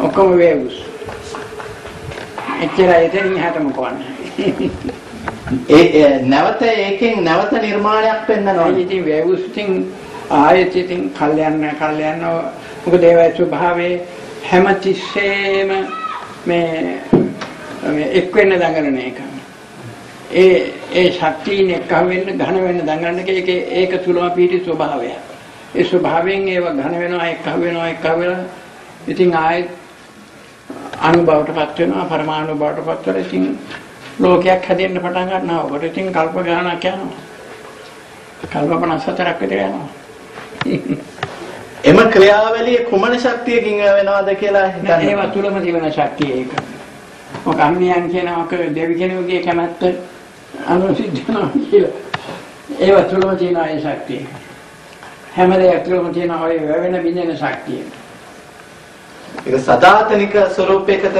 ඔක්කොම වේවුස්. එච්චරයි එතනින් එහාට මොකවන්නේ. ඒ නැවත ඒකෙන් නැවත නිර්මාණයක් වෙන්නනවා. ඉතින් වේවුස් ඉතින් ආයෙත් ඉතින් කල්යන්න කල්යන්න මොකද ඒවයි ස්වභාවයේ හැම තිස්සෙම මේ මේ එක් වෙන්න දඟලන එක. ඒ ඒ ශක්තියින් එක්ක වෙන්න ඝන වෙන්න දඟලන එක ඒක ඒක තුලම පිහිටි ස්වභාවය. ඒ ස්වභාවයෙන් ඒව ඝන වෙනවා එක්ක වෙනවා එක්ක වෙලා ඉතින් ආයෙත් අණුබවටපත් වෙනවා පරමාණු බවටපත් වෙලා ඉතින් ලෝකයක් හැදෙන්න පටන් ගන්නවා. ඔබට ඉතින් කල්ප ගණනක් යනවා. කල්ප 54ක් විතර යනවා. එම ක්‍රියාවලිය කුමන ශක්තියකින් වෙනවද කියලා හිතන්න. ඒව තුලම තිබෙන ශක්තිය ඒක. ඔක අන්‍යයන් කියනවාක දෙවි කෙනෙකුගේ කැමැත්ත අනුසිද්ධ වෙනවා කියලා. ඒව තුලම තියෙන ඒ ශක්තිය. හැම දෙයක් තුලම තියෙන ඔය වෙන බින්දෙන ශක්තිය. ඒක සදාතනික ස්වરૂපයකට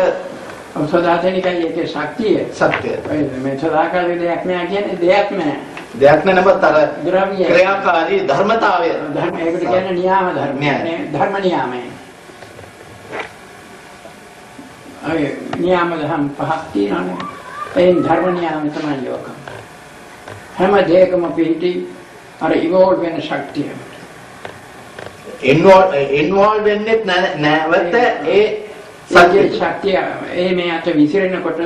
සදාතනිකයි ඒකේ ශක්තිය. සත්‍යය. මේ සදාකාලික දෙයක් නෑ කියන්නේ දෙයක් නෑ. දෙයක් නෑ අර ද්‍රව්‍ය ක්‍රියාකාරී ධර්මතාවය. ධර්ම ඒකට කියන්නේ නියාම ධර්ම. ධර්ම නියාමය. අය නියාම ධර්ම පහක් තියෙනවානේ. එයින් ධර්ම නියාම තමයි යෝග. හැම දෙයකම පිහිටි අර ඉවෝල්ව් වෙන ශක්තිය. ඉන්වෝල්ව් ඉන්වෝල්ව් වෙන්නේ නැවත ඒ සත්‍ය ශක්තිය ඒ මේ අත විසිරෙනකොට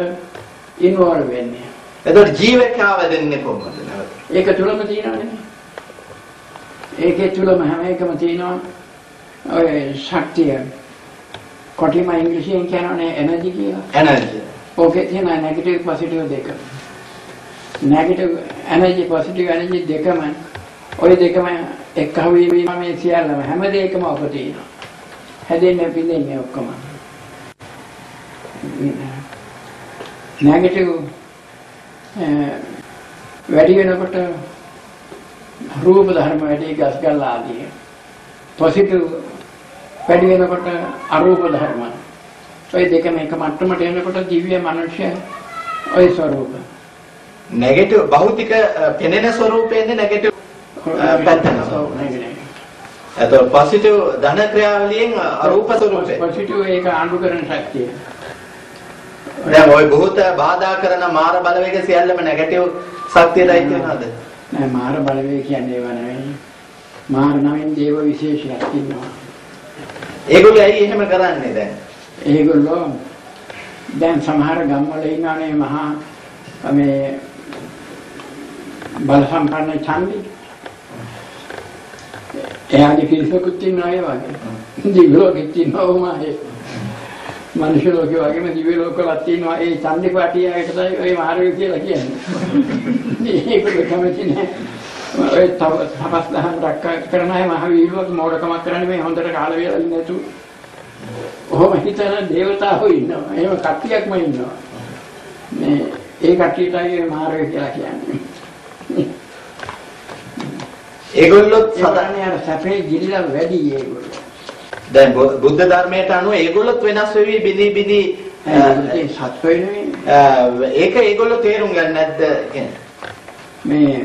ඉන්වෝල්ව් වෙන්නේ. එතකොට ජීවකාව දෙන්නේ කොහොමද නැවත? ඒක තුලම තියෙනවනේ. ඒකේ තුලම හැම එකම තියෙනවා ඔය ශක්තිය. කොටිම ඉංග්‍රීසියෙන් කියනවනේ එනර්ජි කියලා. එනර්ජි. ඕකේ තියෙන නෙගටිව් පොසිටිව් දෙක. නෙගටිව් එනර්ජි පොසිටිව් එනර්ජි දෙකම ඔය දෙකම එක්ක වීම මේ සියල්ලම හැම දෙයකම ඔක තියෙනවා. හැදෙන්නේ පිළිෙන්නේ ඔක්කොම. නෙගටිව් වැඩි වෙනකොට රූප ධර්ම වැඩි ගස් ගල් ආදී පොසිටිව් වැඩි වෙනකොට අරූප ධර්ම ඔය දෙකම එක මට්ටමට එනකොට දිව්‍ය මනුෂ්‍ය ඔය ස්වરૂප නෙගටිව් භෞතික පෙනෙන ස්වરૂපයෙන් නෙගටිව් පැත්තකට. ඔව් නේද? එතකොට පොසිටිව් ධන ක්‍රියාවලියෙන් අරූප ස්වરૂපේ. පොසිටිව් ඒක ආණ්ඩු කරන ශක්තිය. දැන් ওই බොහෝත බාධා කරන මාර බලවේග සියල්ලම නෙගටිව් ශක්තියටයි කියනවාද? නෑ මාර බලවේග කියන්නේ ඒවා නෙවෙයි. මාර නවෙන් දේව විශේෂයක් ඉන්නවා. ඒගොල්ලෝ ඇයි එහෙම කරන්නේ දැන්? ඒගොල්ලෝ දැන් සමහර ගම්වල ඉන්නනේ මහා මේ බල සම්පන්න ඡන්දේ එයාගේ පිරිසකුත් ඉන්නවා ඒ වගේ දිව්‍ය ලෝකෙත් ඉන්නවා උමායේ මනුෂ්‍ය ලෝකේ වගේම දිව්‍ය ලෝකවලත් තියෙනවා ඒ ඡන්දේ පාටියකට තමයි ඔය මාර්ගය කියලා කියන්නේ ඒක කැමති නෑ ඔය තපස් දහම් රක්කා කරන අය මහ වීලුවක් මෝඩකමක් කරන්නේ මේ හොඳට කාල වේලා ඉන්නේ නැතු. ඔහොම හිතන దేవතාවෝ ඉන්නවා. එහෙම කට්ටියක්ම ඉන්නවා. මේ ඒ කට්ටියටයි මාර්ගය කියලා කියන්නේ. ඒගොල්ලොත් සතන යන සැපේ ගිල්ලම් වැඩි ඒගොල්ලෝ. දැන් බුද්ධ ධර්මයට අනුව ඒගොල්ලොත් වෙනස් වෙවි බිදී බිදී සත්ව වෙනුනේ. ඒක ඒගොල්ලෝ තේරුම් ගන්න නැද්ද මේ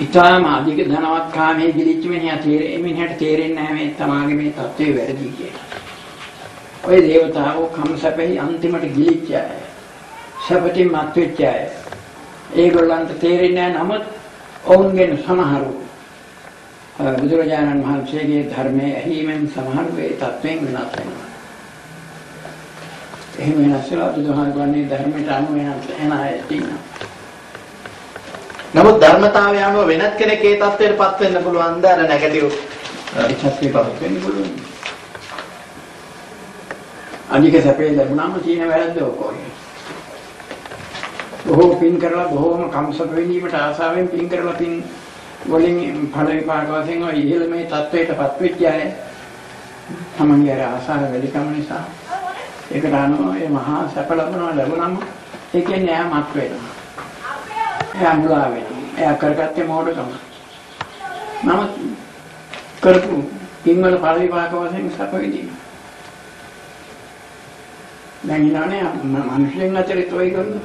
ඊටාම අධික ධනවත් කාමයේ ගිලිච්ච මිනිහා තේරෙන්නේ මිනිහට තේරෙන්නේ නැහැ මේ තමාගේ මේ தත්ත්වේ වැරදි කියලා. ඔය దేవතාවෝ කම් සැපෙහි අන්තිමට ගිලිච්ච අය. සැපටින් මත් වෙච්ච අය. ඒගොල්ලන්ට තේරෙන්නේ නැහැ නමුත් ඔවුන්ගෙන් සමහරු බුදුරජාණන් වහන්සේගේ ධර්මයේ ඇහිමෙන් සමහර වේ තත්වෙන් වෙනස් වෙනවා. එහෙම වෙනස් වෙලා බුදුහාමුදුරනේ ධර්මයට අනුව වෙනස් වෙන අය ඉන්නවා. නමුත් ධර්මතාවය අනුව වෙනත් කෙනෙක් ඒ தත්ත්වයටපත් වෙන්න පුළුවන්ද අර නෙගටිව් තත්ත්වයටපත් වෙන්න පුළුවන්. අනික සැපේ ලැබුණාම තියෙන වැරද්ද ඔකෝයි. බොහෝ පින් කරලා බොහෝම කම්සප වෙනීමට ආසාවෙන් පින් කරලා පින් වලින් ඵල විපාක වශයෙන් ඔය ඉහළ මේ தත්ත්වයටපත් වෙච්ච අය තමන්ගේ ආසාව වැඩිකම නිසා ඒකට අනුව ඒ මහා සැප ලැබුණා ලැබුණාම ඒ කියන්නේ එයා මත් වෙනවා. එයා මුලා වෙනවා. එයා කරගත්තේ මෝඩකම. නමුත් කරපු පින්වල ඵල විපාක වශයෙන් සැප විඳිනවා. දැන් ඉන්නවනේ මිනිස්සුන් අතරේ toy කරන